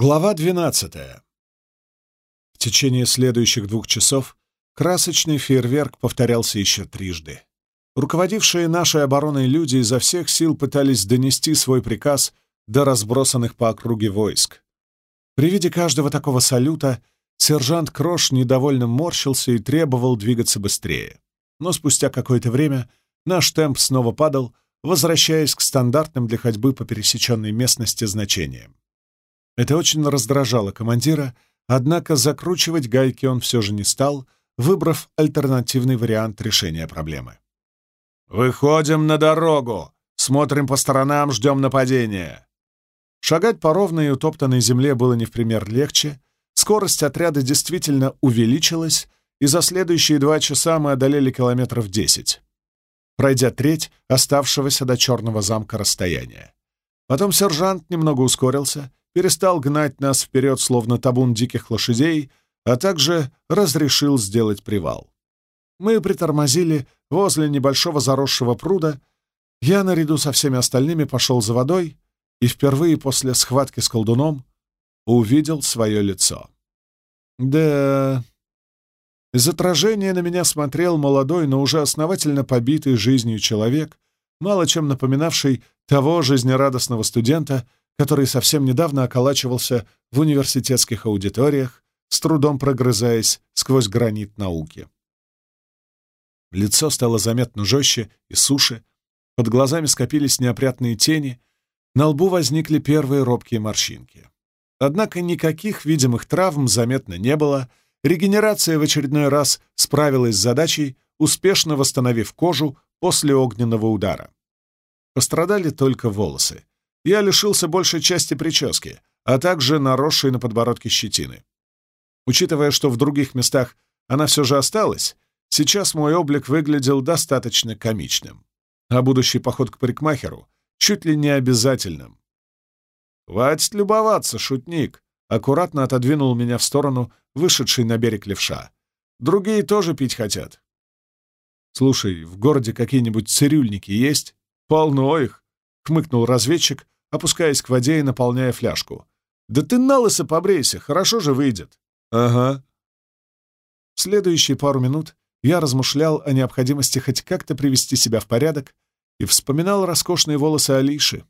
Глава 12. В течение следующих двух часов красочный фейерверк повторялся еще трижды. Руководившие нашей обороной люди изо всех сил пытались донести свой приказ до разбросанных по округе войск. При виде каждого такого салюта сержант Крош недовольно морщился и требовал двигаться быстрее. Но спустя какое-то время наш темп снова падал, возвращаясь к стандартным для ходьбы по пересеченной местности значениям. Это очень раздражало командира, однако закручивать гайки он все же не стал, выбрав альтернативный вариант решения проблемы. «Выходим на дорогу! Смотрим по сторонам, ждем нападения!» Шагать по ровной и утоптанной земле было не в пример легче, скорость отряда действительно увеличилась, и за следующие два часа мы одолели километров десять, пройдя треть оставшегося до Черного замка расстояния. Потом сержант немного ускорился, перестал гнать нас вперед, словно табун диких лошадей, а также разрешил сделать привал. Мы притормозили возле небольшого заросшего пруда. Я, наряду со всеми остальными, пошел за водой и впервые после схватки с колдуном увидел свое лицо. Да, из отражения на меня смотрел молодой, но уже основательно побитый жизнью человек, мало чем напоминавший того жизнерадостного студента, который совсем недавно околачивался в университетских аудиториях, с трудом прогрызаясь сквозь гранит науки. Лицо стало заметно жестче и суше, под глазами скопились неопрятные тени, на лбу возникли первые робкие морщинки. Однако никаких видимых травм заметно не было, регенерация в очередной раз справилась с задачей, успешно восстановив кожу после огненного удара. Пострадали только волосы я лишился большей части прически, а также наросшей на подбородке щетины. Учитывая, что в других местах она все же осталась, сейчас мой облик выглядел достаточно комичным, а будущий поход к парикмахеру чуть ли не обязательным. «Хватит любоваться, шутник!» — аккуратно отодвинул меня в сторону вышедший на берег левша. «Другие тоже пить хотят». «Слушай, в городе какие-нибудь цирюльники есть?» «Полно их!» — хмыкнул разведчик, опускаясь к воде и наполняя фляжку. «Да ты на лысо побрейся, хорошо же выйдет». «Ага». В следующие пару минут я размышлял о необходимости хоть как-то привести себя в порядок и вспоминал роскошные волосы Алиши.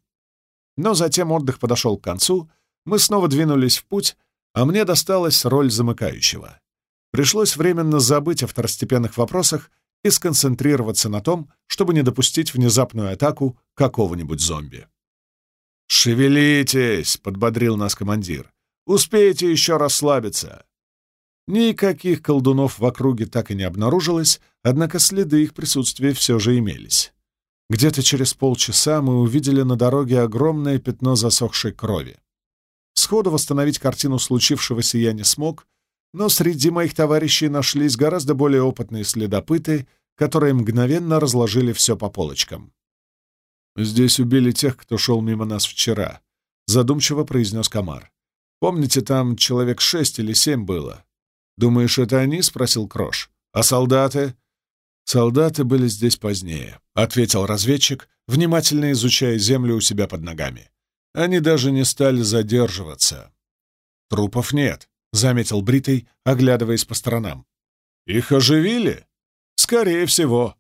Но затем отдых подошел к концу, мы снова двинулись в путь, а мне досталась роль замыкающего. Пришлось временно забыть о второстепенных вопросах и сконцентрироваться на том, чтобы не допустить внезапную атаку какого-нибудь зомби. «Шевелитесь!» — подбодрил нас командир. «Успейте еще расслабиться!» Никаких колдунов в округе так и не обнаружилось, однако следы их присутствия все же имелись. Где-то через полчаса мы увидели на дороге огромное пятно засохшей крови. Сходу восстановить картину случившегося я не смог, но среди моих товарищей нашлись гораздо более опытные следопыты, которые мгновенно разложили все по полочкам. «Здесь убили тех, кто шел мимо нас вчера», — задумчиво произнес Комар. «Помните, там человек шесть или семь было?» «Думаешь, это они?» — спросил Крош. «А солдаты?» «Солдаты были здесь позднее», — ответил разведчик, внимательно изучая землю у себя под ногами. «Они даже не стали задерживаться». «Трупов нет», — заметил Бритый, оглядываясь по сторонам. «Их оживили?» «Скорее всего»,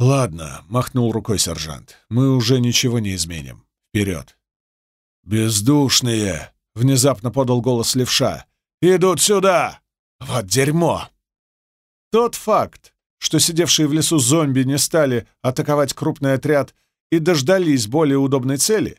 «Ладно», — махнул рукой сержант, — «мы уже ничего не изменим. Вперед!» «Бездушные!» — внезапно подал голос левша. «Идут сюда! Вот дерьмо!» Тот факт, что сидевшие в лесу зомби не стали атаковать крупный отряд и дождались более удобной цели,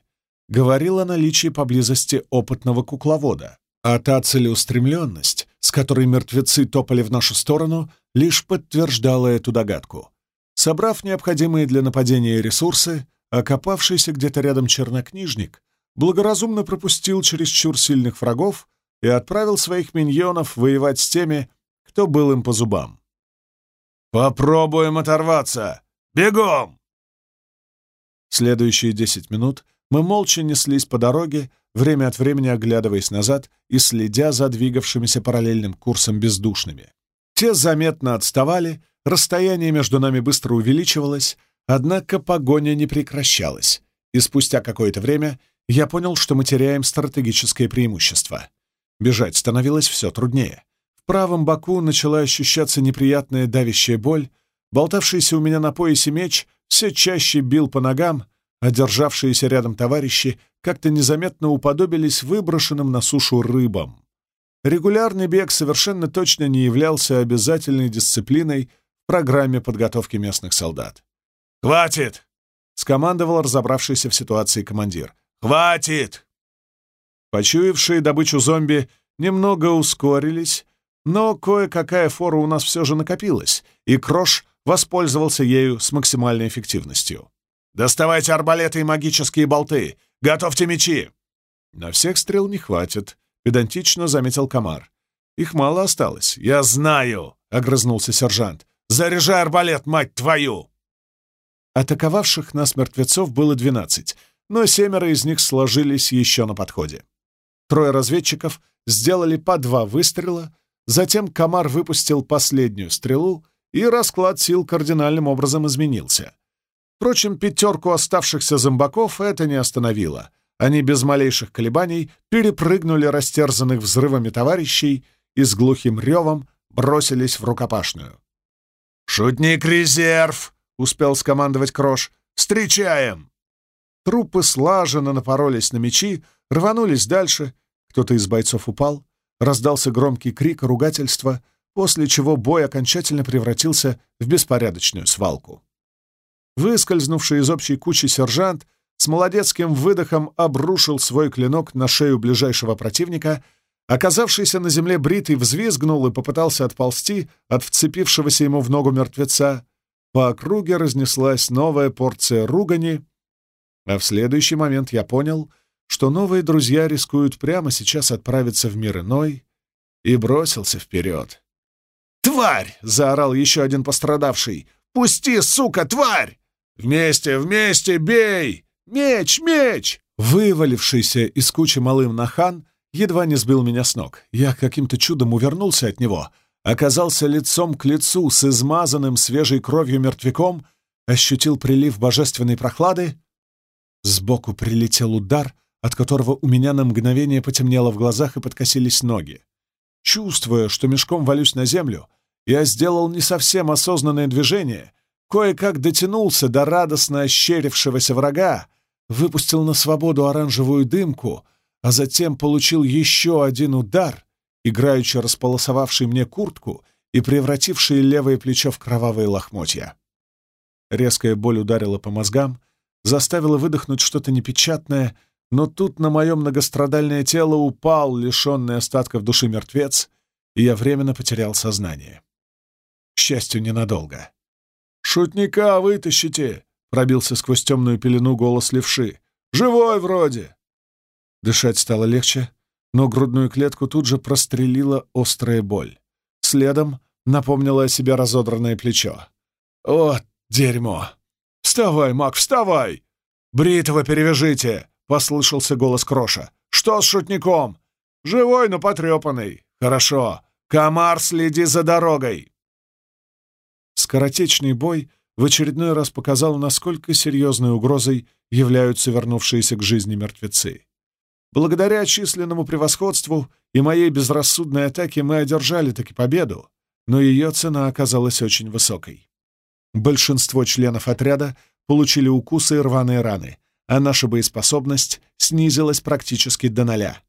говорил о наличии поблизости опытного кукловода. А та целеустремленность, с которой мертвецы топали в нашу сторону, лишь подтверждала эту догадку. Собрав необходимые для нападения ресурсы, окопавшийся где-то рядом чернокнижник благоразумно пропустил чересчур сильных врагов и отправил своих миньонов воевать с теми, кто был им по зубам. «Попробуем оторваться! Бегом!» Следующие десять минут мы молча неслись по дороге, время от времени оглядываясь назад и следя за двигавшимися параллельным курсом бездушными. Те заметно отставали, Расстояние между нами быстро увеличивалось, однако погоня не прекращалась, и спустя какое-то время я понял, что мы теряем стратегическое преимущество. Бежать становилось все труднее. В правом боку начала ощущаться неприятная давящая боль, болтавшийся у меня на поясе меч все чаще бил по ногам, а державшиеся рядом товарищи как-то незаметно уподобились выброшенным на сушу рыбам. Регулярный бег совершенно точно не являлся обязательной дисциплиной в программе подготовки местных солдат. «Хватит!» — скомандовал разобравшийся в ситуации командир. «Хватит!» Почуявшие добычу зомби немного ускорились, но кое-какая фора у нас все же накопилась, и Крош воспользовался ею с максимальной эффективностью. «Доставайте арбалеты и магические болты! Готовьте мечи!» «На всех стрел не хватит», — педантично заметил Комар. «Их мало осталось». «Я знаю!» — огрызнулся сержант. «Заряжай арбалет, мать твою!» Атаковавших нас мертвецов было двенадцать, но семеро из них сложились еще на подходе. Трое разведчиков сделали по два выстрела, затем комар выпустил последнюю стрелу, и расклад сил кардинальным образом изменился. Впрочем, пятерку оставшихся зомбаков это не остановило. Они без малейших колебаний перепрыгнули растерзанных взрывами товарищей и с глухим ревом бросились в рукопашную. «Шутник резерв!» — успел скомандовать Крош. «Встречаем!» Трупы слаженно напоролись на мечи, рванулись дальше, кто-то из бойцов упал, раздался громкий крик, ругательство, после чего бой окончательно превратился в беспорядочную свалку. Выскользнувший из общей кучи сержант с молодецким выдохом обрушил свой клинок на шею ближайшего противника, оказавшийся на земле бритый взвизгнул и попытался отползти от вцепившегося ему в ногу мертвеца. По округе разнеслась новая порция ругани, а в следующий момент я понял — что новые друзья рискуют прямо сейчас отправиться в мир иной, и бросился вперед. «Тварь!» — заорал еще один пострадавший. «Пусти, сука, тварь! Вместе, вместе, бей! Меч, меч!» Вывалившийся из кучи малым нахан едва не сбил меня с ног. Я каким-то чудом увернулся от него, оказался лицом к лицу с измазанным свежей кровью мертвяком, ощутил прилив божественной прохлады. Сбоку прилетел удар, от которого у меня на мгновение потемнело в глазах и подкосились ноги. Чувствуя, что мешком валюсь на землю, я сделал не совсем осознанное движение, кое-как дотянулся до радостно ощерившегося врага, выпустил на свободу оранжевую дымку, а затем получил еще один удар, играючи располосовавший мне куртку и превративший левое плечо в кровавые лохмотья. Резкая боль ударила по мозгам, заставила выдохнуть что-то непечатное — но тут на мое многострадальное тело упал лишенный остатков души мертвец, и я временно потерял сознание. К счастью, ненадолго. «Шутника вытащите!» — пробился сквозь темную пелену голос левши. «Живой вроде!» Дышать стало легче, но грудную клетку тут же прострелила острая боль. Следом напомнило о себе разодранное плечо. «Вот дерьмо! Вставай, маг, вставай! Бритого перевяжите!» послышался голос Кроша. «Что с шутником?» «Живой, но потрепанный». «Хорошо. Комар, следи за дорогой!» Скоротечный бой в очередной раз показал, насколько серьезной угрозой являются вернувшиеся к жизни мертвецы. Благодаря численному превосходству и моей безрассудной атаке мы одержали таки победу, но ее цена оказалась очень высокой. Большинство членов отряда получили укусы и рваные раны, а наша боеспособность снизилась практически до ноля.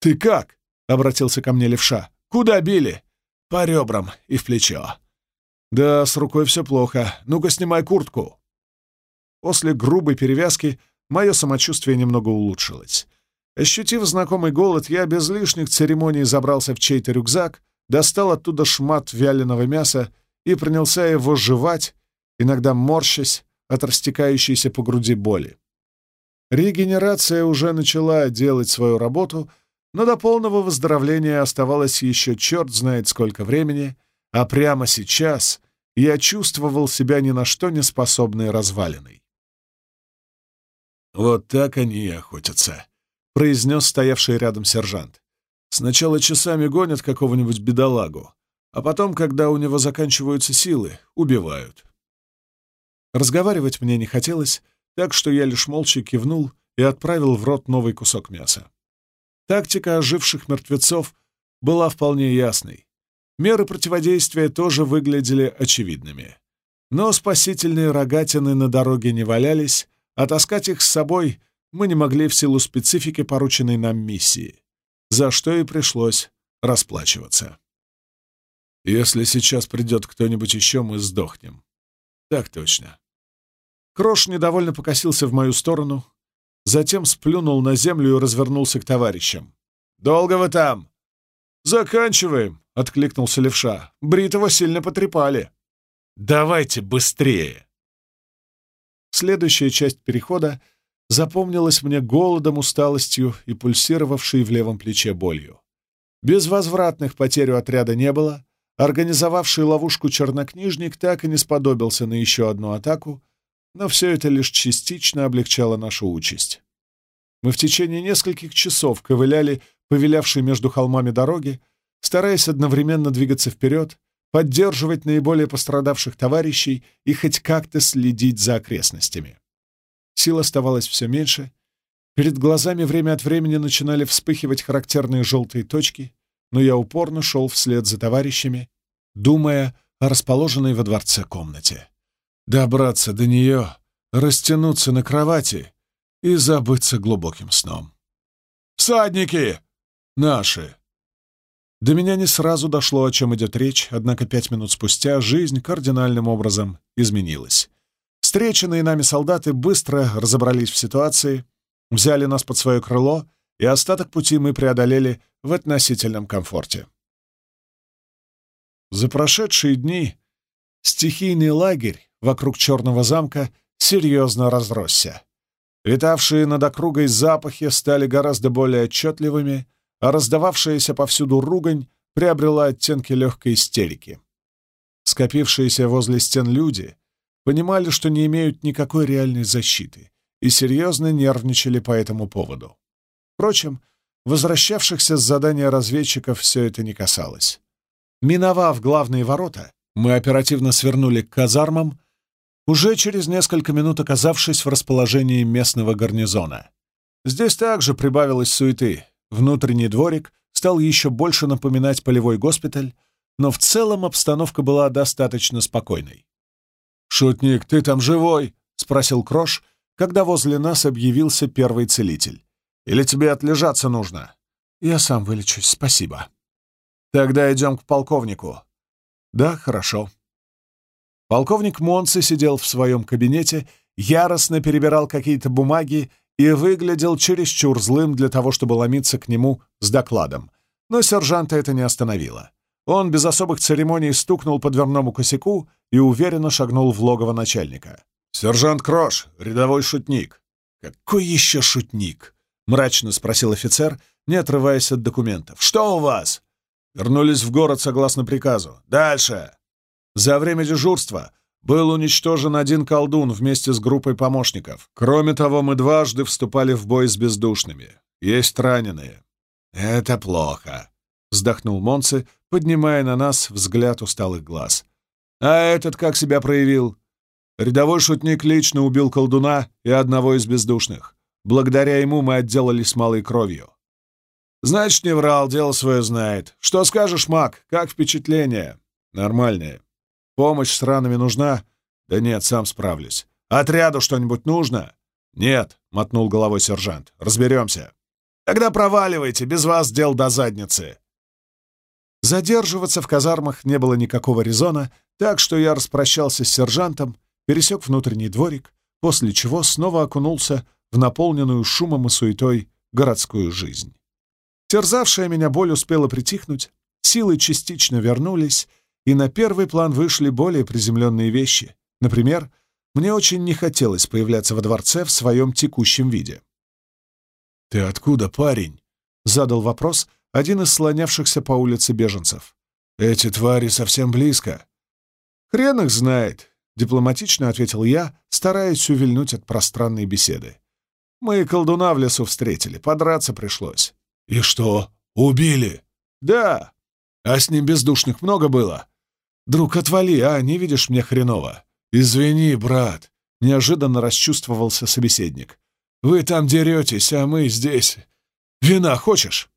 «Ты как?» — обратился ко мне левша. «Куда били?» «По ребрам и в плечо». «Да, с рукой все плохо. Ну-ка, снимай куртку». После грубой перевязки мое самочувствие немного улучшилось. Ощутив знакомый голод, я без лишних церемоний забрался в чей-то рюкзак, достал оттуда шмат вяленого мяса и принялся его жевать, иногда морщась от растекающейся по груди боли. Регенерация уже начала делать свою работу, но до полного выздоровления оставалось еще черт знает сколько времени, а прямо сейчас я чувствовал себя ни на что не способной развалиной. «Вот так они и охотятся», — произнес стоявший рядом сержант. «Сначала часами гонят какого-нибудь бедолагу, а потом, когда у него заканчиваются силы, убивают». Разговаривать мне не хотелось, так что я лишь молча кивнул и отправил в рот новый кусок мяса. Тактика оживших мертвецов была вполне ясной. Меры противодействия тоже выглядели очевидными. Но спасительные рогатины на дороге не валялись, а таскать их с собой мы не могли в силу специфики порученной нам миссии, за что и пришлось расплачиваться. Если сейчас придет кто-нибудь еще, мы сдохнем. Так точно. Крош недовольно покосился в мою сторону, затем сплюнул на землю и развернулся к товарищам. «Долго вы там?» «Заканчиваем», — откликнулся левша. «Бритого сильно потрепали». «Давайте быстрее!» Следующая часть перехода запомнилась мне голодом, усталостью и пульсировавшей в левом плече болью. Безвозвратных потерь у отряда не было, организовавший ловушку чернокнижник так и не сподобился на еще одну атаку, но все это лишь частично облегчало нашу участь. Мы в течение нескольких часов ковыляли повелявшей между холмами дороги, стараясь одновременно двигаться вперед, поддерживать наиболее пострадавших товарищей и хоть как-то следить за окрестностями. Сил оставалось все меньше. Перед глазами время от времени начинали вспыхивать характерные желтые точки, но я упорно шел вслед за товарищами, думая о расположенной во дворце комнате. Добраться до нее, растянуться на кровати и забыться глубоким сном. «Всадники! Наши!» До меня не сразу дошло, о чем идет речь, однако пять минут спустя жизнь кардинальным образом изменилась. Встреченные нами солдаты быстро разобрались в ситуации, взяли нас под свое крыло, и остаток пути мы преодолели в относительном комфорте. За прошедшие дни стихийный лагерь вокруг Черного замка серьезно разросся. Витавшие над округой запахи стали гораздо более отчетливыми, а раздававшаяся повсюду ругань приобрела оттенки легкой истерики. Скопившиеся возле стен люди понимали, что не имеют никакой реальной защиты, и серьезно нервничали по этому поводу. Впрочем, возвращавшихся с задания разведчиков все это не касалось. Миновав главные ворота, мы оперативно свернули к казармам, уже через несколько минут оказавшись в расположении местного гарнизона. Здесь также прибавилось суеты. Внутренний дворик стал еще больше напоминать полевой госпиталь, но в целом обстановка была достаточно спокойной. «Шутник, ты там живой?» — спросил Крош, когда возле нас объявился первый целитель. «Или тебе отлежаться нужно?» «Я сам вылечусь, спасибо». «Тогда идем к полковнику». «Да, хорошо». Полковник Монци сидел в своем кабинете, яростно перебирал какие-то бумаги и выглядел чересчур злым для того, чтобы ломиться к нему с докладом. Но сержанта это не остановило. Он без особых церемоний стукнул по дверному косяку и уверенно шагнул в логово начальника. «Сержант Крош, рядовой шутник». «Какой еще шутник?» — мрачно спросил офицер, не отрываясь от документов. «Что у вас?» «Вернулись в город согласно приказу. Дальше!» «За время дежурства был уничтожен один колдун вместе с группой помощников. Кроме того, мы дважды вступали в бой с бездушными. Есть раненые. Это плохо, вздохнул Монце, поднимая на нас взгляд усталых глаз. А этот как себя проявил? Рядовой шутник лично убил колдуна и одного из бездушных. Благодаря ему мы отделались малой кровью. Значит, не врал, дело свое знает. Что скажешь, маг? Как впечатление? Нормальное. Помощь с ранами нужна? Да нет, сам справлюсь. Отряду что-нибудь нужно? Нет, мотнул головой сержант. Разберемся. Тогда проваливайте, без вас дел до задницы. Задерживаться в казармах не было никакого резона, так что я распрощался с сержантом, пересек внутренний дворик, после чего снова окунулся в наполненную шумом и суетой городскую жизнь. Терзавшая меня боль успела притихнуть, силы частично вернулись, и на первый план вышли более приземленные вещи. Например, мне очень не хотелось появляться во дворце в своем текущем виде. «Ты откуда, парень?» — задал вопрос один из слонявшихся по улице беженцев. «Эти твари совсем близко». «Хрен их знает», — дипломатично ответил я, стараясь увильнуть от пространной беседы. «Мы колдуна в лесу встретили, подраться пришлось». «И что, убили?» «Да». «А с ним бездушных много было?» «Друг, отвали, а, не видишь мне хреново?» «Извини, брат», — неожиданно расчувствовался собеседник. Вы там деретесь, а мы здесь. Вина хочешь?»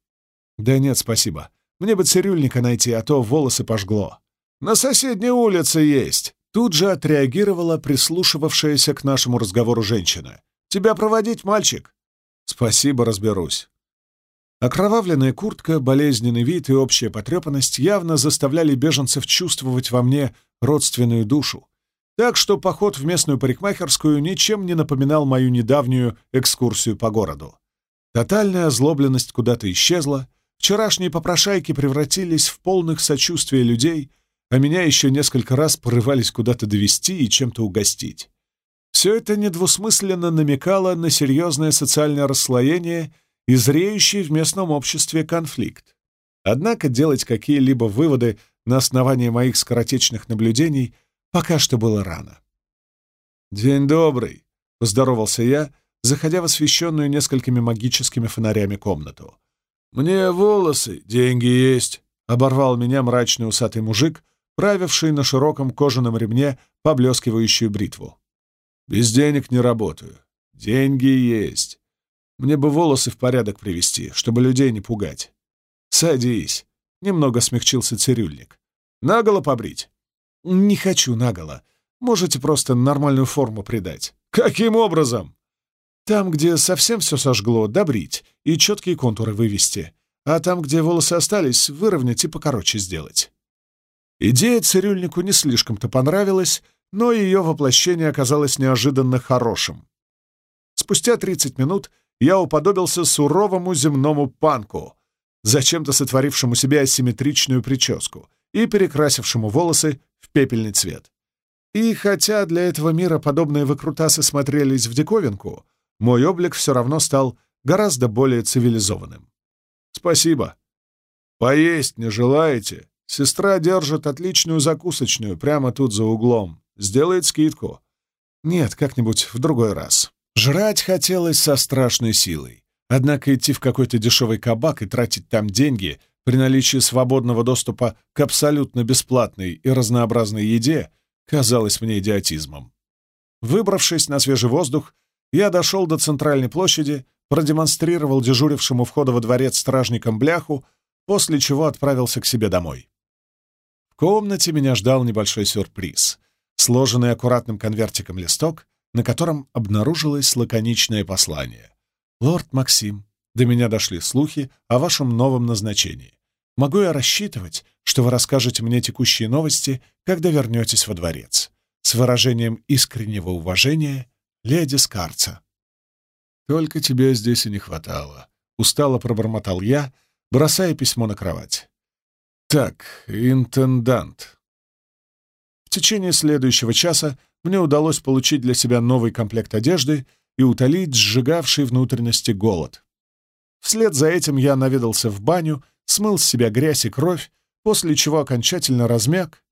«Да нет, спасибо. Мне бы цирюльника найти, а то волосы пожгло». «На соседней улице есть!» Тут же отреагировала прислушивавшаяся к нашему разговору женщина. «Тебя проводить, мальчик?» «Спасибо, разберусь». Окровавленная куртка, болезненный вид и общая потрепанность явно заставляли беженцев чувствовать во мне родственную душу, так что поход в местную парикмахерскую ничем не напоминал мою недавнюю экскурсию по городу. Тотальная озлобленность куда-то исчезла, вчерашние попрошайки превратились в полных сочувствия людей, а меня еще несколько раз порывались куда-то довести и чем-то угостить. Все это недвусмысленно намекало на серьезное социальное расслоение и зреющий в местном обществе конфликт. Однако делать какие-либо выводы на основании моих скоротечных наблюдений пока что было рано. «День добрый», — поздоровался я, заходя в освещенную несколькими магическими фонарями комнату. «Мне волосы, деньги есть», — оборвал меня мрачный усатый мужик, правивший на широком кожаном ремне поблескивающую бритву. «Без денег не работаю. Деньги есть. Мне бы волосы в порядок привести, чтобы людей не пугать». «Садись», — немного смягчился цирюльник. «Наголо побрить?» «Не хочу наголо. Можете просто нормальную форму придать». «Каким образом?» Там, где совсем все сожгло, добрить и четкие контуры вывести, а там, где волосы остались, выровнять и покороче сделать. Идея цирюльнику не слишком-то понравилась, но ее воплощение оказалось неожиданно хорошим. Спустя 30 минут я уподобился суровому земному панку, зачем-то сотворившему себе асимметричную прическу и перекрасившему волосы в пепельный цвет. И хотя для этого мира подобные выкрутасы смотрелись в диковинку, мой облик все равно стал гораздо более цивилизованным. «Спасибо. Поесть не желаете? Сестра держит отличную закусочную прямо тут за углом. Сделает скидку». «Нет, как-нибудь в другой раз». Жрать хотелось со страшной силой. Однако идти в какой-то дешевый кабак и тратить там деньги при наличии свободного доступа к абсолютно бесплатной и разнообразной еде казалось мне идиотизмом. Выбравшись на свежий воздух, я дошел до центральной площади, продемонстрировал дежурившему входа во дворец стражникам бляху, после чего отправился к себе домой. В комнате меня ждал небольшой сюрприз — сложенный аккуратным конвертиком листок, на котором обнаружилось лаконичное послание. «Лорд Максим, до меня дошли слухи о вашем новом назначении. Могу я рассчитывать, что вы расскажете мне текущие новости, когда вернетесь во дворец?» С выражением искреннего уважения леди Скарца. «Только тебя здесь и не хватало», — устало пробормотал я, бросая письмо на кровать. «Так, интендант». В течение следующего часа мне удалось получить для себя новый комплект одежды и утолить сжигавший внутренности голод. Вслед за этим я наведался в баню, смыл с себя грязь и кровь, после чего окончательно размяк.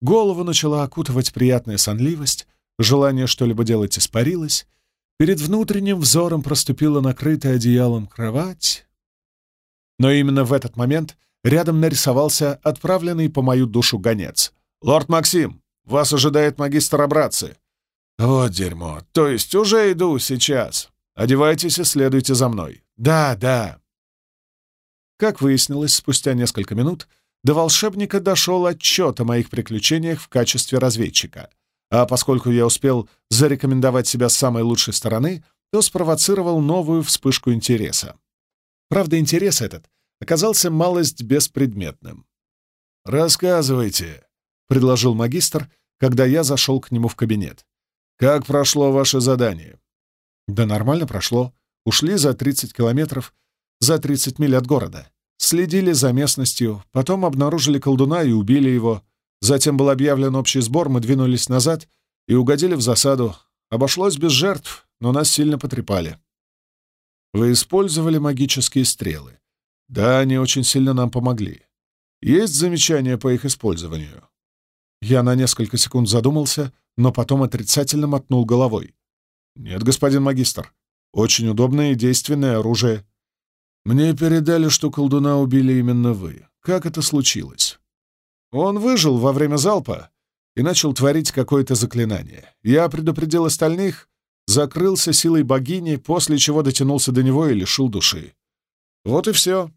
Голову начала окутывать приятная сонливость, Желание что-либо делать испарилось. Перед внутренним взором проступила накрытая одеялом кровать. Но именно в этот момент рядом нарисовался отправленный по мою душу гонец. «Лорд Максим, вас ожидает магистр Абраци». «Вот дерьмо. То есть уже иду сейчас. Одевайтесь и следуйте за мной». «Да, да». Как выяснилось, спустя несколько минут до волшебника дошел отчет о моих приключениях в качестве разведчика — а поскольку я успел зарекомендовать себя с самой лучшей стороны, то спровоцировал новую вспышку интереса. Правда, интерес этот оказался малость беспредметным. «Рассказывайте», — предложил магистр, когда я зашел к нему в кабинет. «Как прошло ваше задание?» «Да нормально прошло. Ушли за 30 километров, за 30 миль от города. Следили за местностью, потом обнаружили колдуна и убили его. Затем был объявлен общий сбор, мы двинулись назад и угодили в засаду. Обошлось без жертв, но нас сильно потрепали. Вы использовали магические стрелы. Да, они очень сильно нам помогли. Есть замечания по их использованию? Я на несколько секунд задумался, но потом отрицательно мотнул головой. Нет, господин магистр. Очень удобное и действенное оружие. Мне передали, что колдуна убили именно вы. Как это случилось? Он выжил во время залпа и начал творить какое-то заклинание. Я предупредил остальных, закрылся силой богини, после чего дотянулся до него и лишил души. Вот и все.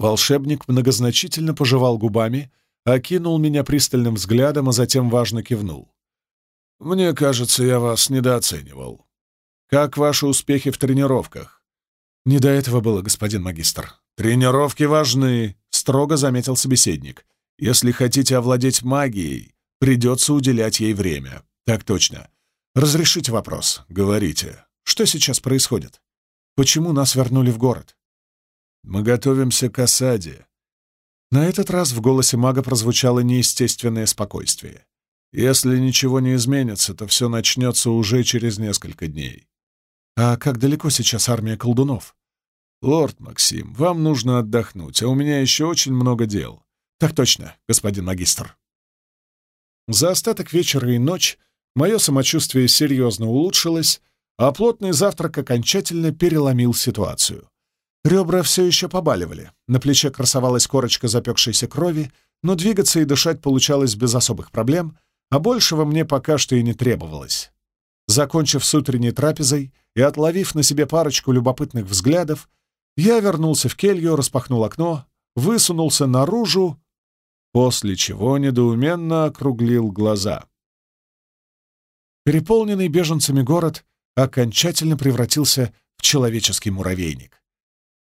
Волшебник многозначительно пожевал губами, окинул меня пристальным взглядом, а затем важно кивнул. «Мне кажется, я вас недооценивал. Как ваши успехи в тренировках?» «Не до этого было, господин магистр». «Тренировки важны», — строго заметил собеседник. «Если хотите овладеть магией, придется уделять ей время». «Так точно. Разрешите вопрос. Говорите. Что сейчас происходит? Почему нас вернули в город?» «Мы готовимся к осаде». На этот раз в голосе мага прозвучало неестественное спокойствие. «Если ничего не изменится, то все начнется уже через несколько дней». «А как далеко сейчас армия колдунов?» «Лорд Максим, вам нужно отдохнуть, а у меня еще очень много дел». «Так точно, господин магистр». За остаток вечера и ночь мое самочувствие серьезно улучшилось, а плотный завтрак окончательно переломил ситуацию. Ребра все еще побаливали, на плече красовалась корочка запекшейся крови, но двигаться и дышать получалось без особых проблем, а большего мне пока что и не требовалось. Закончив с утренней трапезой и отловив на себе парочку любопытных взглядов, я вернулся в келью, распахнул окно, высунулся наружу, после чего недоуменно округлил глаза. Переполненный беженцами город окончательно превратился в человеческий муравейник.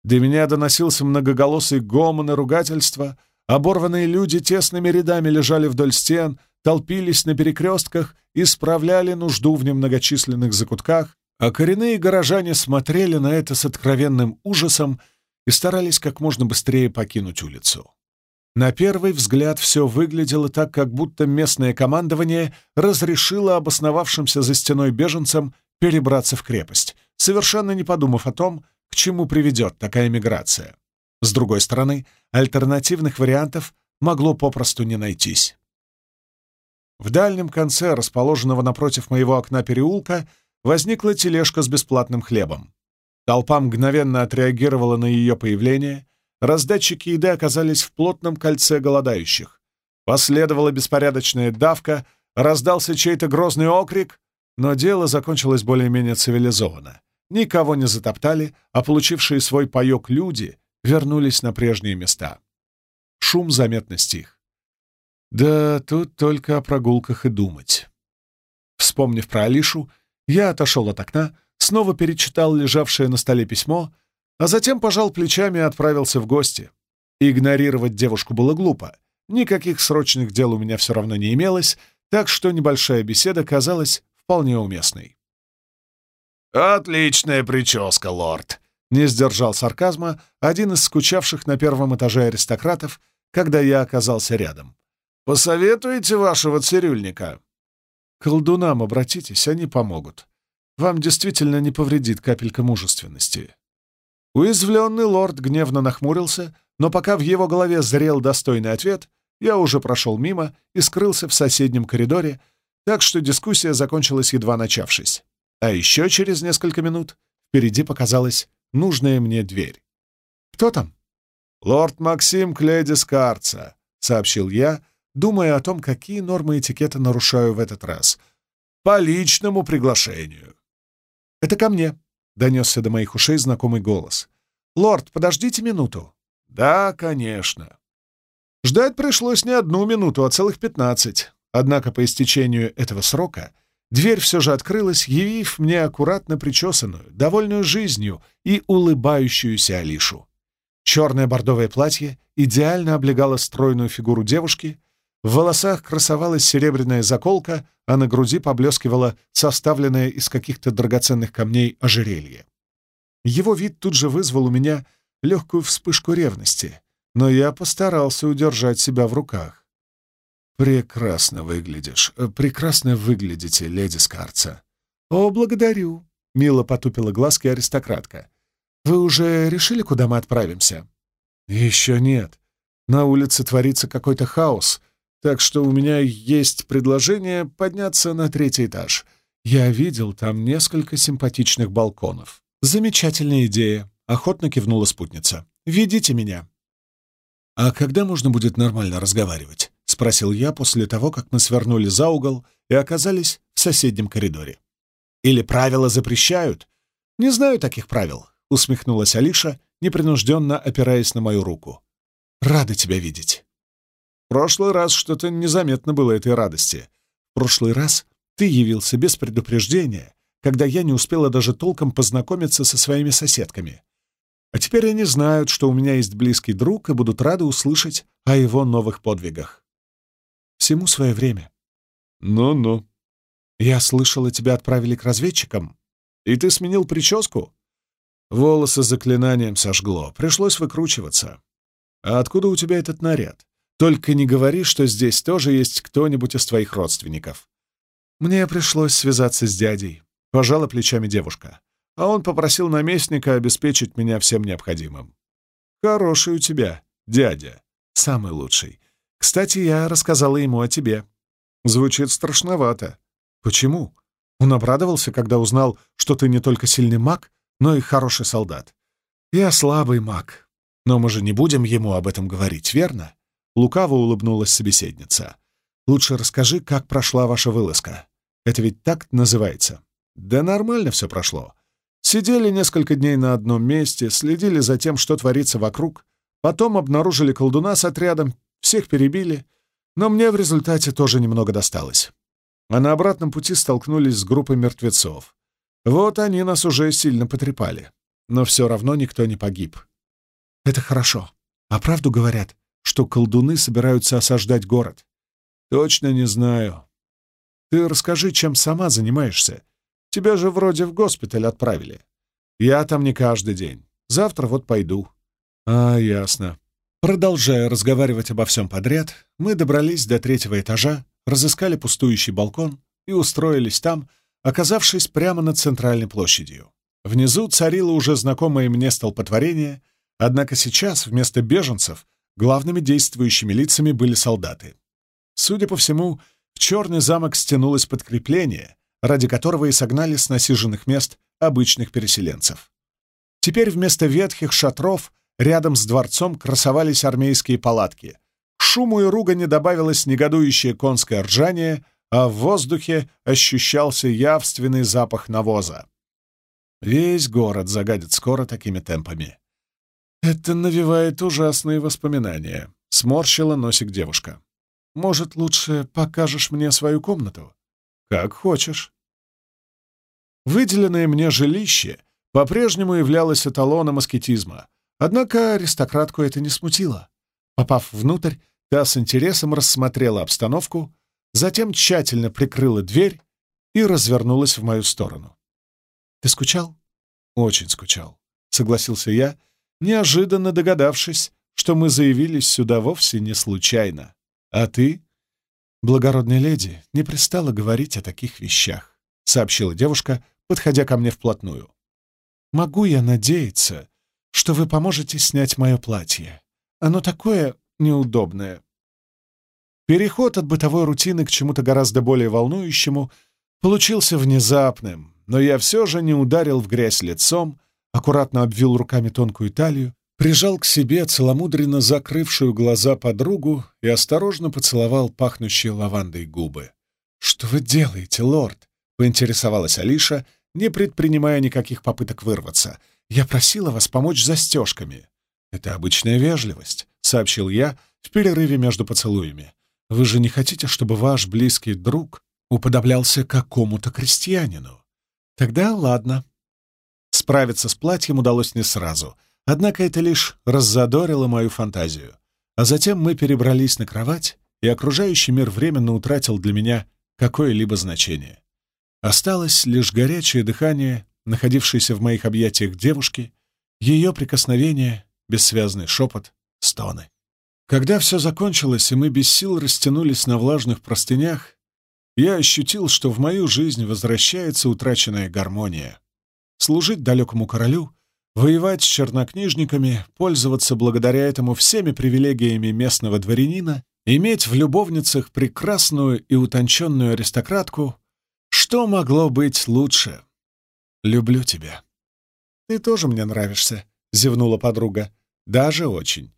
До меня доносился многоголосый гомон и ругательство, оборванные люди тесными рядами лежали вдоль стен, толпились на перекрестках и справляли нужду в немногочисленных закутках, а коренные горожане смотрели на это с откровенным ужасом и старались как можно быстрее покинуть улицу. На первый взгляд все выглядело так, как будто местное командование разрешило обосновавшимся за стеной беженцам перебраться в крепость, совершенно не подумав о том, к чему приведет такая миграция. С другой стороны, альтернативных вариантов могло попросту не найтись. В дальнем конце, расположенного напротив моего окна переулка, возникла тележка с бесплатным хлебом. Толпа мгновенно отреагировала на ее появление, раздатчики еды оказались в плотном кольце голодающих. Последовала беспорядочная давка, раздался чей-то грозный окрик, но дело закончилось более-менее цивилизованно. Никого не затоптали, а получившие свой паёк люди вернулись на прежние места. Шум заметно стих. Да, тут только о прогулках и думать. Вспомнив про Алишу, я отошел от окна, снова перечитал лежавшее на столе письмо, а затем пожал плечами и отправился в гости. Игнорировать девушку было глупо. Никаких срочных дел у меня все равно не имелось, так что небольшая беседа казалась вполне уместной. «Отличная прическа, лорд!» — не сдержал сарказма один из скучавших на первом этаже аристократов, когда я оказался рядом. «Посоветуете вашего цирюльника?» «К колдунам обратитесь, они помогут. Вам действительно не повредит капелька мужественности». Уязвленный лорд гневно нахмурился, но пока в его голове зрел достойный ответ, я уже прошел мимо и скрылся в соседнем коридоре, так что дискуссия закончилась едва начавшись. А еще через несколько минут впереди показалась нужная мне дверь. «Кто там?» «Лорд Максим Кледис Карца», — сообщил я, думая о том, какие нормы этикета нарушаю в этот раз. «По личному приглашению». «Это ко мне», — донесся до моих ушей знакомый голос. «Лорд, подождите минуту». «Да, конечно». Ждать пришлось не одну минуту, а целых пятнадцать. Однако по истечению этого срока Дверь все же открылась, явив мне аккуратно причесанную, довольную жизнью и улыбающуюся Алишу. Черное бордовое платье идеально облегало стройную фигуру девушки, в волосах красовалась серебряная заколка, а на груди поблескивало составленное из каких-то драгоценных камней ожерелье. Его вид тут же вызвал у меня легкую вспышку ревности, но я постарался удержать себя в руках. «Прекрасно выглядишь. Э, прекрасно выглядите, леди Скарца». «О, благодарю», — мило потупила глазки аристократка. «Вы уже решили, куда мы отправимся?» «Еще нет. На улице творится какой-то хаос, так что у меня есть предложение подняться на третий этаж. Я видел там несколько симпатичных балконов». «Замечательная идея», — охотно кивнула спутница. «Ведите меня». «А когда можно будет нормально разговаривать?» — спросил я после того, как мы свернули за угол и оказались в соседнем коридоре. Или правила запрещают? Не знаю таких правил, — усмехнулась Алиша, непринужденно опираясь на мою руку. Рада тебя видеть. В прошлый раз что-то незаметно было этой радости. В прошлый раз ты явился без предупреждения, когда я не успела даже толком познакомиться со своими соседками. А теперь они знают, что у меня есть близкий друг и будут рады услышать о его новых подвигах. Всему свое время. Ну-ну. Я слышала, тебя отправили к разведчикам. И ты сменил прическу? Волосы заклинанием сожгло. Пришлось выкручиваться. А откуда у тебя этот наряд? Только не говори, что здесь тоже есть кто-нибудь из твоих родственников. Мне пришлось связаться с дядей. Пожала плечами девушка. А он попросил наместника обеспечить меня всем необходимым. Хороший у тебя, дядя. Самый лучший. Кстати, я рассказала ему о тебе. Звучит страшновато. Почему? Он обрадовался, когда узнал, что ты не только сильный маг, но и хороший солдат. Я слабый маг. Но мы же не будем ему об этом говорить, верно? Лукаво улыбнулась собеседница. Лучше расскажи, как прошла ваша вылазка. Это ведь так называется. Да нормально все прошло. Сидели несколько дней на одном месте, следили за тем, что творится вокруг, потом обнаружили колдуна с отрядом, всех перебили, но мне в результате тоже немного досталось. А на обратном пути столкнулись с группой мертвецов. Вот они нас уже сильно потрепали. Но все равно никто не погиб. Это хорошо. А правду говорят, что колдуны собираются осаждать город. Точно не знаю. Ты расскажи, чем сама занимаешься. Тебя же вроде в госпиталь отправили. Я там не каждый день. Завтра вот пойду. А, ясно. Продолжая разговаривать обо всем подряд, мы добрались до третьего этажа, разыскали пустующий балкон и устроились там, оказавшись прямо над центральной площадью. Внизу царило уже знакомое мне столпотворение, однако сейчас вместо беженцев главными действующими лицами были солдаты. Судя по всему, в Черный замок стянулось подкрепление, ради которого и согнали с насиженных мест обычных переселенцев. Теперь вместо ветхих шатров рядом с дворцом красовались армейские палатки. К шуму и ругани добавилось негодующее конское ржание, а в воздухе ощущался явственный запах навоза. Весь город загадит скоро такими темпами. «Это навевает ужасные воспоминания», — сморщила носик девушка. «Может, лучше покажешь мне свою комнату?» «Как хочешь». Выделенное мне жилище по-прежнему являлось эталоном аскетизма, однако аристократку это не смутило. Попав внутрь, та с интересом рассмотрела обстановку, затем тщательно прикрыла дверь и развернулась в мою сторону. «Ты скучал?» «Очень скучал», — согласился я, неожиданно догадавшись, что мы заявились сюда вовсе не случайно. «А ты?» «Благородная леди не пристала говорить о таких вещах», — сообщила девушка, подходя ко мне вплотную. «Могу я надеяться, что вы поможете снять мое платье? Оно такое неудобное». Переход от бытовой рутины к чему-то гораздо более волнующему получился внезапным, но я все же не ударил в грязь лицом, аккуратно обвил руками тонкую талию, прижал к себе целомудренно закрывшую глаза подругу и осторожно поцеловал пахнущие лавандой губы. «Что вы делаете, лорд?» — поинтересовалась Алиша, не предпринимая никаких попыток вырваться. «Я просила вас помочь застежками». «Это обычная вежливость», — сообщил я в перерыве между поцелуями. Вы же не хотите, чтобы ваш близкий друг уподоблялся какому-то крестьянину? Тогда ладно. Справиться с платьем удалось не сразу, однако это лишь раззадорило мою фантазию. А затем мы перебрались на кровать, и окружающий мир временно утратил для меня какое-либо значение. Осталось лишь горячее дыхание, находившееся в моих объятиях девушки, ее прикосновение, бессвязный шепот, стоны. Когда все закончилось, и мы без сил растянулись на влажных простынях, я ощутил, что в мою жизнь возвращается утраченная гармония. Служить далекому королю, воевать с чернокнижниками, пользоваться благодаря этому всеми привилегиями местного дворянина, иметь в любовницах прекрасную и утонченную аристократку — что могло быть лучше? Люблю тебя. Ты тоже мне нравишься, — зевнула подруга. Даже очень.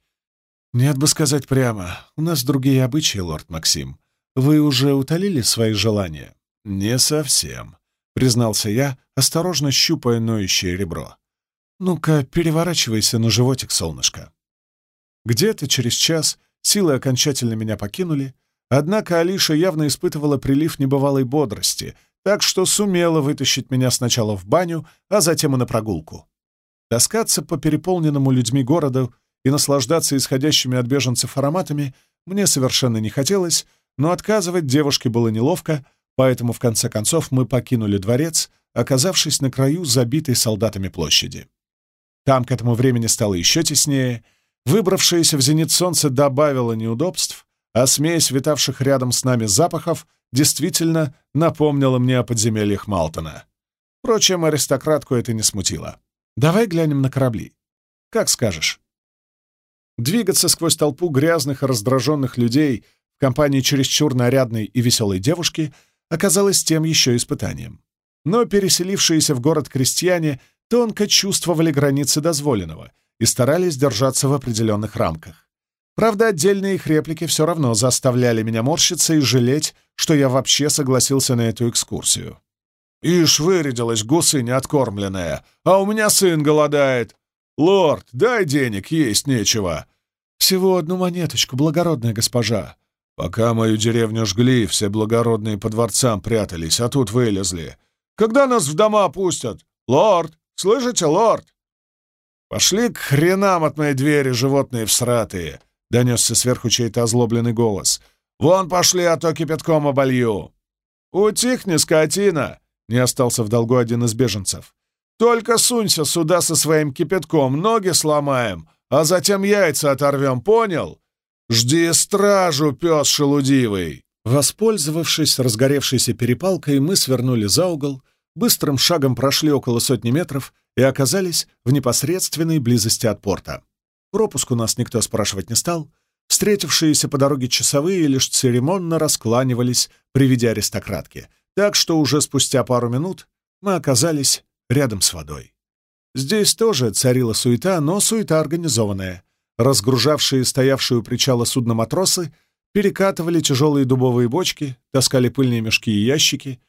«Нет бы сказать прямо. У нас другие обычаи, лорд Максим. Вы уже утолили свои желания?» «Не совсем. — признался я, осторожно щупая ноющее ребро. «Ну-ка, переворачивайся на животик, солнышко». Где-то через час силы окончательно меня покинули, однако Алиша явно испытывала прилив небывалой бодрости, так что сумела вытащить меня сначала в баню, а затем и на прогулку. Таскаться по переполненному людьми городу и наслаждаться исходящими от беженцев ароматами мне совершенно не хотелось, но отказывать девушке было неловко, поэтому в конце концов мы покинули дворец, оказавшись на краю забитой солдатами площади. Там к этому времени стало еще теснее, выбравшееся в зенит солнце добавило неудобств, а смесь витавших рядом с нами запахов действительно напомнила мне о подземельях Малтона. Впрочем, аристократку это не смутило. «Давай глянем на корабли. Как скажешь». Двигаться сквозь толпу грязных и раздраженных людей в компании чересчур нарядной и веселой девушки оказалось тем еще испытанием. Но переселившиеся в город крестьяне тонко чувствовали границы дозволенного и старались держаться в определенных рамках. Правда, отдельные их реплики все равно заставляли меня морщиться и жалеть, что я вообще согласился на эту экскурсию. «Ишь, вырядилась гусыня откормленная, а у меня сын голодает. Лорд, дай денег, есть нечего». «Всего одну монеточку, благородная госпожа». «Пока мою деревню жгли, все благородные по дворцам прятались, а тут вылезли. Когда нас в дома пустят? Лорд, слышите, лорд?» «Пошли к хренам от моей двери, животные всратые!» — донесся сверху чей-то озлобленный голос. «Вон пошли, а то кипятком оболью!» «Утихни, скотина!» — не остался в долгу один из беженцев. «Только сунься сюда со своим кипятком, ноги сломаем, а затем яйца оторвем, понял? Жди стражу, пес шелудивый!» Воспользовавшись разгоревшейся перепалкой, мы свернули за угол, быстрым шагом прошли около сотни метров и оказались в непосредственной близости от порта. Пропуск у нас никто спрашивать не стал. Встретившиеся по дороге часовые лишь церемонно раскланивались при виде аристократки, так что уже спустя пару минут мы оказались рядом с водой. Здесь тоже царила суета, но суета организованная. Разгружавшие стоявшие у причала судно матросы перекатывали тяжелые дубовые бочки, таскали пыльные мешки и ящики,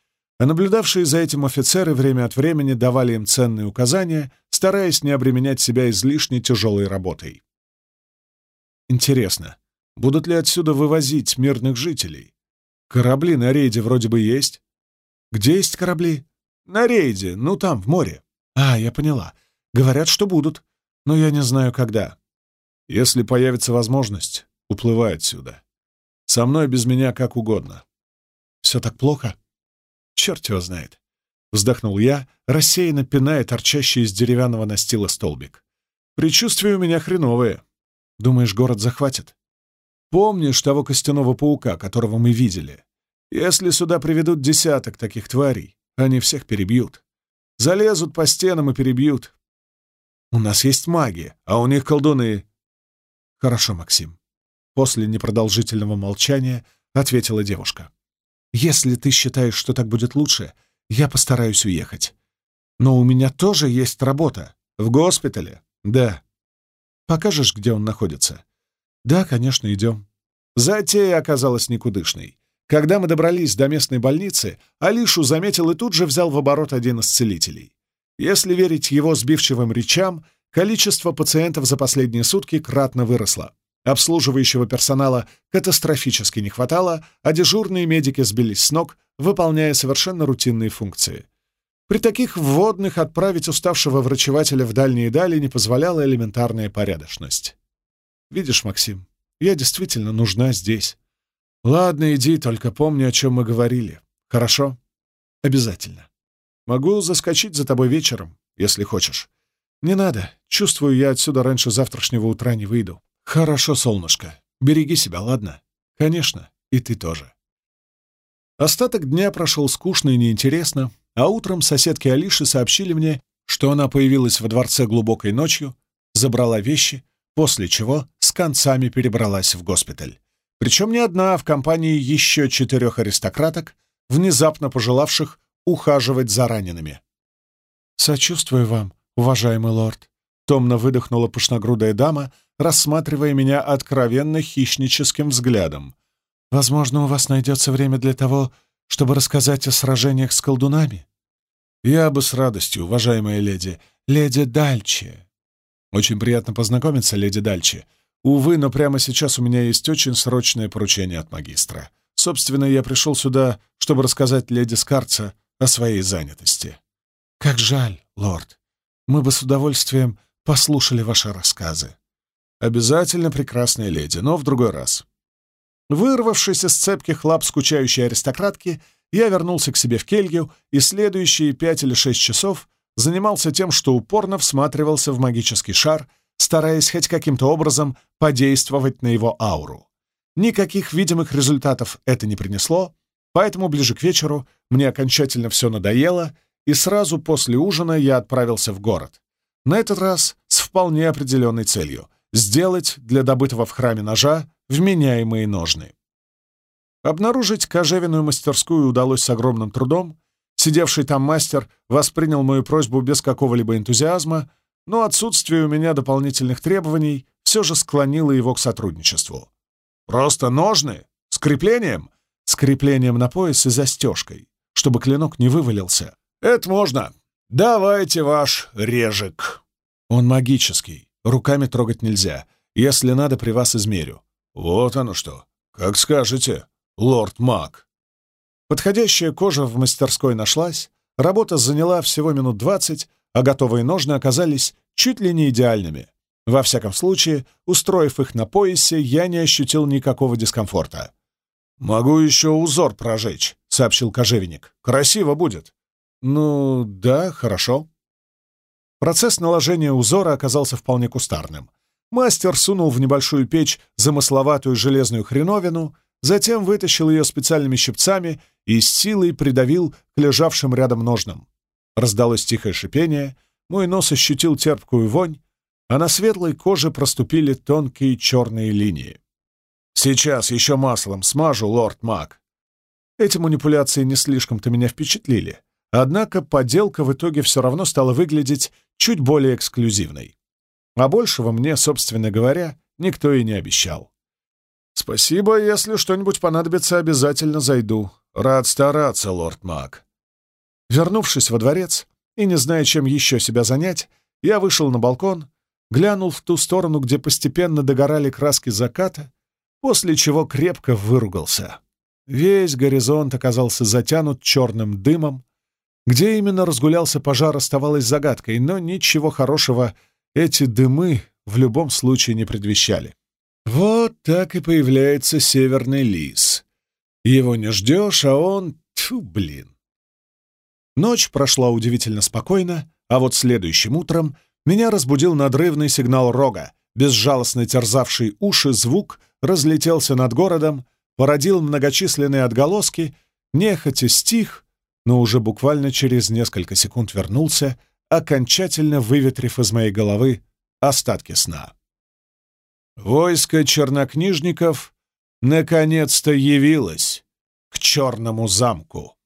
а наблюдавшие за этим офицеры время от времени давали им ценные указания, стараясь не обременять себя излишне тяжелой работой. Интересно, будут ли отсюда вывозить мирных жителей? Корабли на рейде вроде бы есть. Где есть корабли? На рейде, ну там, в море. А, я поняла. Говорят, что будут, но я не знаю, когда. Если появится возможность, уплывай отсюда. Со мной без меня как угодно. Все так плохо? Черт его знает. Вздохнул я, рассеянно пиная торчащий из деревянного настила столбик. Предчувствия у меня хреновые. Думаешь, город захватит? Помнишь того костяного паука, которого мы видели? Если сюда приведут десяток таких тварей, они всех перебьют. Залезут по стенам и перебьют. У нас есть маги, а у них колдуны. Хорошо, Максим. После непродолжительного молчания ответила девушка. Если ты считаешь, что так будет лучше, я постараюсь уехать. Но у меня тоже есть работа. В госпитале? Да. Покажешь, где он находится? Да, конечно, идем. Затея оказалась никудышной. Когда мы добрались до местной больницы, Алишу заметил и тут же взял в оборот один из целителей. Если верить его сбивчивым речам, количество пациентов за последние сутки кратно выросло. Обслуживающего персонала катастрофически не хватало, а дежурные медики сбились с ног, выполняя совершенно рутинные функции. При таких вводных отправить уставшего врачевателя в дальние дали не позволяла элементарная порядочность. «Видишь, Максим, я действительно нужна здесь. Ладно, иди, только помни, о чем мы говорили. Хорошо? Обязательно. Могу заскочить за тобой вечером, если хочешь. Не надо. Чувствую, я отсюда раньше завтрашнего утра не выйду. «Хорошо, солнышко. Береги себя, ладно?» «Конечно. И ты тоже». Остаток дня прошел скучно и неинтересно, а утром соседки Алиши сообщили мне, что она появилась во дворце глубокой ночью, забрала вещи, после чего с концами перебралась в госпиталь. Причем не одна, а в компании еще четырех аристократок, внезапно пожелавших ухаживать за ранеными. «Сочувствую вам, уважаемый лорд», — томно выдохнула пышногрудая дама, рассматривая меня откровенно хищническим взглядом. «Возможно, у вас найдется время для того, чтобы рассказать о сражениях с колдунами. «Я бы с радостью, уважаемая леди. Леди Дальче». «Очень приятно познакомиться, леди Дальче. Увы, но прямо сейчас у меня есть очень срочное поручение от магистра. Собственно, я пришел сюда, чтобы рассказать леди Скарца о своей занятости». «Как жаль, лорд. Мы бы с удовольствием послушали ваши рассказы». «Обязательно, прекрасная леди, но в другой раз». Вырвавшись из цепких лап скучающей аристократки, я вернулся к себе в келью и следующие пять или шесть часов занимался тем, что упорно всматривался в магический шар, стараясь хоть каким-то образом подействовать на его ауру. Никаких видимых результатов это не принесло, поэтому ближе к вечеру мне окончательно все надоело, и сразу после ужина я отправился в город. На этот раз с вполне определенной целью — сделать для добытого в храме ножа вменяемые ножны. Обнаружить кожевенную мастерскую удалось с огромным трудом. Сидевший там мастер воспринял мою просьбу без какого-либо энтузиазма, но отсутствие у меня дополнительных требований все же склонило его к сотрудничеству. «Просто ножны? С креплением?» «С креплением на пояс и застежкой, чтобы клинок не вывалился». «Это можно. Давайте ваш режек». «Он магический. Руками трогать нельзя. Если надо, при вас измерю». «Вот оно что. Как скажете, лорд Мак». Подходящая кожа в мастерской нашлась, работа заняла всего минут двадцать, а готовые ножны оказались чуть ли не идеальными. Во всяком случае, устроив их на поясе, я не ощутил никакого дискомфорта. «Могу еще узор прожечь», — сообщил кожевенник. «Красиво будет». «Ну, да, хорошо». Процесс наложения узора оказался вполне кустарным. Мастер сунул в небольшую печь замысловатую железную хреновину, затем вытащил ее специальными щипцами и с силой придавил к лежавшим рядом ножнам. Раздалось тихое шипение, мой нос ощутил терпкую вонь, а на светлой коже проступили тонкие черные линии. «Сейчас еще маслом смажу, лорд Мак». Эти манипуляции не слишком-то меня впечатлили, однако поделка в итоге все равно стала выглядеть чуть более эксклюзивной. А большего мне, собственно говоря, никто и не обещал. «Спасибо, если что-нибудь понадобится, обязательно зайду. Рад стараться, лорд Мак». Вернувшись во дворец и не зная, чем еще себя занять, я вышел на балкон глянул в ту сторону, где постепенно догорали краски заката, после чего крепко выругался. Весь горизонт оказался затянут черным дымом. Где именно разгулялся пожар, оставалось загадкой, но ничего хорошего эти дымы в любом случае не предвещали. Вот так и появляется северный лис. Его не ждешь, а он... Тьфу, блин. Ночь прошла удивительно спокойно, а вот следующим утром меня разбудил надрывный сигнал рога. Безжалостно терзавший уши звук разлетелся над городом, породил многочисленные отголоски, нехотя стих, но уже буквально через несколько секунд вернулся, окончательно выветрив из моей головы остатки сна. Войско чернокнижников наконец-то явилось к черному замку.